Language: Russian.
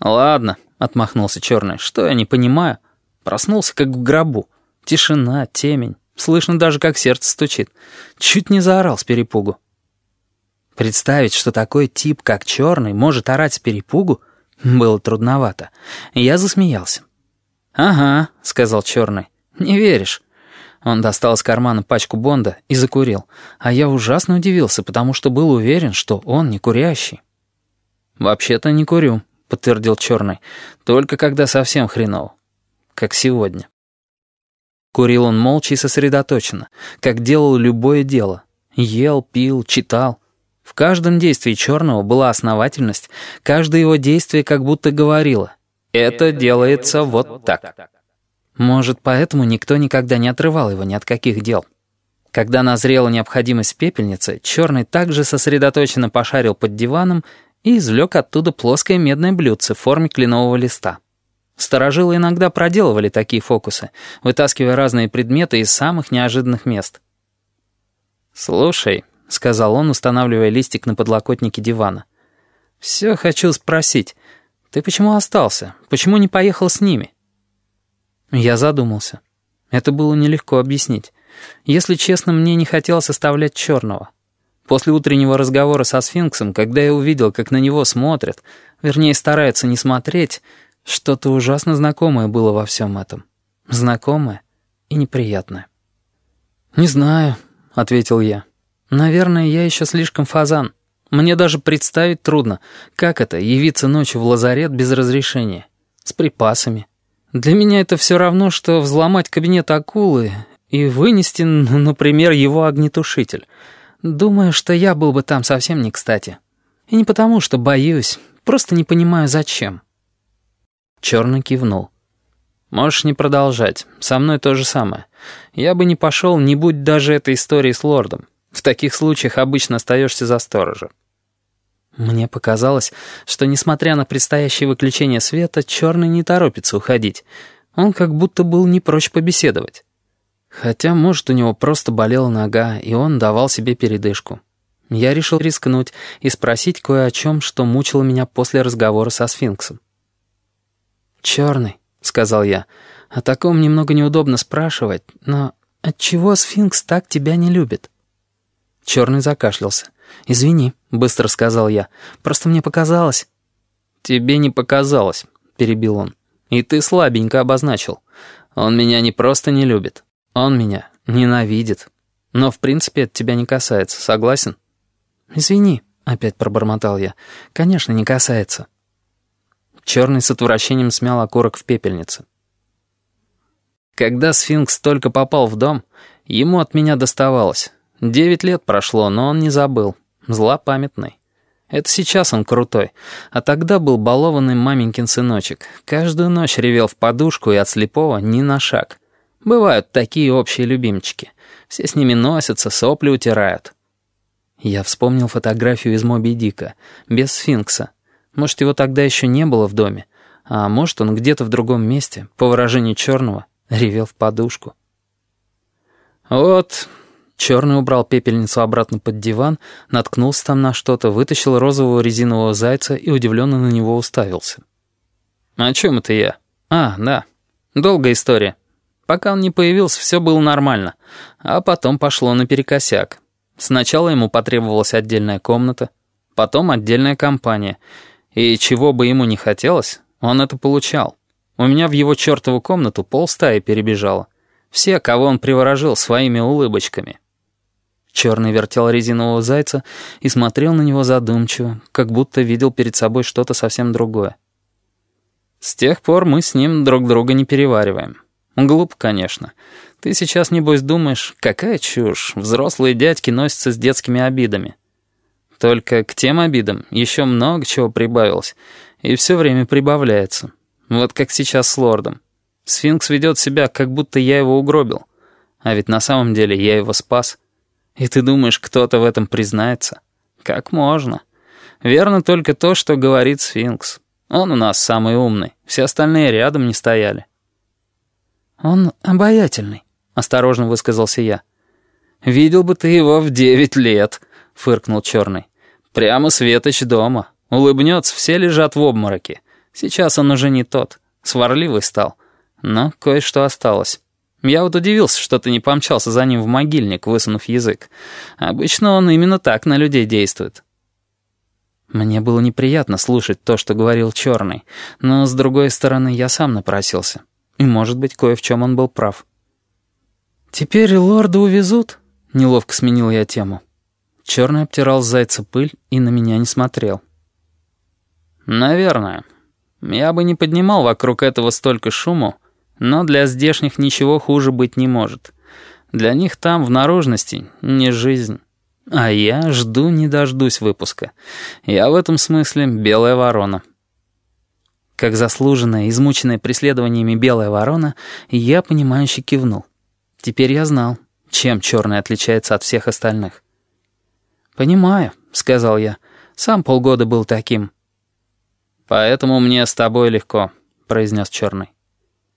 «Ладно», — отмахнулся черный, — «что я не понимаю?» Проснулся, как в гробу. Тишина, темень. Слышно даже, как сердце стучит. Чуть не заорал с перепугу. Представить, что такой тип, как черный, может орать с перепугу, было трудновато. Я засмеялся. «Ага», — сказал черный, — «не веришь». Он достал из кармана пачку Бонда и закурил. А я ужасно удивился, потому что был уверен, что он не курящий. «Вообще-то не курю», — подтвердил черный. «Только когда совсем хреново. Как сегодня». Курил он молча и сосредоточенно, как делал любое дело. Ел, пил, читал. В каждом действии черного была основательность, каждое его действие как будто говорило «это делается вот так». Может, поэтому никто никогда не отрывал его ни от каких дел. Когда назрела необходимость в пепельнице, черный также сосредоточенно пошарил под диваном и извлек оттуда плоское медное блюдце в форме кленового листа. Старожилы иногда проделывали такие фокусы, вытаскивая разные предметы из самых неожиданных мест. «Слушай», — сказал он, устанавливая листик на подлокотнике дивана, «все хочу спросить, ты почему остался? Почему не поехал с ними?» Я задумался. Это было нелегко объяснить. Если честно, мне не хотелось оставлять черного. После утреннего разговора со сфинксом, когда я увидел, как на него смотрят, вернее, стараются не смотреть, что-то ужасно знакомое было во всем этом. Знакомое и неприятное. «Не знаю», — ответил я. «Наверное, я еще слишком фазан. Мне даже представить трудно, как это — явиться ночью в лазарет без разрешения, с припасами, для меня это все равно, что взломать кабинет акулы и вынести, например, его огнетушитель. Думаю, что я был бы там совсем не кстати. И не потому, что боюсь, просто не понимаю, зачем. Черный кивнул. «Можешь не продолжать. Со мной то же самое. Я бы не пошел, не будь даже этой истории с лордом. В таких случаях обычно остаешься за сторожа. Мне показалось, что, несмотря на предстоящее выключение света, черный не торопится уходить. Он как будто был не прочь побеседовать. Хотя, может, у него просто болела нога, и он давал себе передышку. Я решил рискнуть и спросить кое о чем, что мучило меня после разговора со сфинксом. «Черный», — сказал я, — «о таком немного неудобно спрашивать, но отчего сфинкс так тебя не любит?» Черный закашлялся. «Извини», — быстро сказал я. «Просто мне показалось». «Тебе не показалось», — перебил он. «И ты слабенько обозначил. Он меня не просто не любит. Он меня ненавидит. Но, в принципе, это тебя не касается. Согласен?» «Извини», — опять пробормотал я. «Конечно, не касается». Черный с отвращением смял окурок в пепельнице. Когда сфинкс только попал в дом, ему от меня доставалось. Девять лет прошло, но он не забыл. Злопамятный. Это сейчас он крутой, а тогда был балованный маменькин сыночек. Каждую ночь ревел в подушку и от слепого ни на шаг. Бывают такие общие любимчики. Все с ними носятся, сопли утирают. Я вспомнил фотографию из Моби Дика, без сфинкса. Может, его тогда еще не было в доме, а может, он где-то в другом месте, по выражению черного, ревел в подушку. Вот, Черный убрал пепельницу обратно под диван, наткнулся там на что-то, вытащил розового резинового зайца и удивленно на него уставился. «О чем это я?» «А, да. Долгая история. Пока он не появился, все было нормально, а потом пошло наперекосяк. Сначала ему потребовалась отдельная комната, потом отдельная компания, и чего бы ему не хотелось, он это получал. У меня в его чертову комнату полстаи перебежало. Все, кого он приворожил своими улыбочками». Черный вертел резинового зайца и смотрел на него задумчиво, как будто видел перед собой что-то совсем другое. С тех пор мы с ним друг друга не перевариваем. Глупо, конечно. Ты сейчас, небось, думаешь, какая чушь, взрослые дядьки носятся с детскими обидами. Только к тем обидам еще много чего прибавилось, и все время прибавляется. Вот как сейчас с лордом. Сфинкс ведет себя, как будто я его угробил. А ведь на самом деле я его спас. И ты думаешь, кто-то в этом признается? Как можно? Верно только то, что говорит сфинкс. Он у нас самый умный, все остальные рядом не стояли. «Он обаятельный», — осторожно высказался я. «Видел бы ты его в девять лет», — фыркнул черный. «Прямо светоч дома. Улыбнется, все лежат в обмороке. Сейчас он уже не тот, сварливый стал, но кое-что осталось. Я вот удивился, что ты не помчался за ним в могильник, высунув язык. Обычно он именно так на людей действует. Мне было неприятно слушать то, что говорил Черный, но, с другой стороны, я сам напросился. И, может быть, кое в чем он был прав. «Теперь лорда увезут?» — неловко сменил я тему. Черный обтирал с зайца пыль и на меня не смотрел. «Наверное. Я бы не поднимал вокруг этого столько шуму, но для здешних ничего хуже быть не может. Для них там, в наружности, не жизнь». А я жду не дождусь выпуска. Я в этом смысле белая ворона. Как заслуженная, измученная преследованиями белая ворона, я, понимающе кивнул. Теперь я знал, чем черный отличается от всех остальных. «Понимаю», — сказал я. «Сам полгода был таким». «Поэтому мне с тобой легко», — произнес черный.